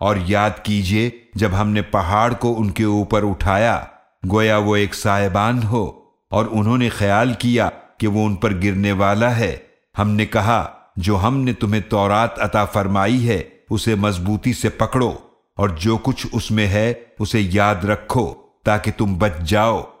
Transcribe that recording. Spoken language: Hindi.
और याद कीजिए, जब हमने पहाड़ को उनके ऊपर उठाया, गोया वो एक साहेबान हो, और उन्होंने ख्याल किया कि वो उन पर गिरने वाला है, हमने कहा, जो हमने तुम्हें तौरात अता फरमाई है, उसे मजबूती से पकड़ो, और जो कुछ उसमें है, उसे याद रखो, ताकि तुम बच जाओ।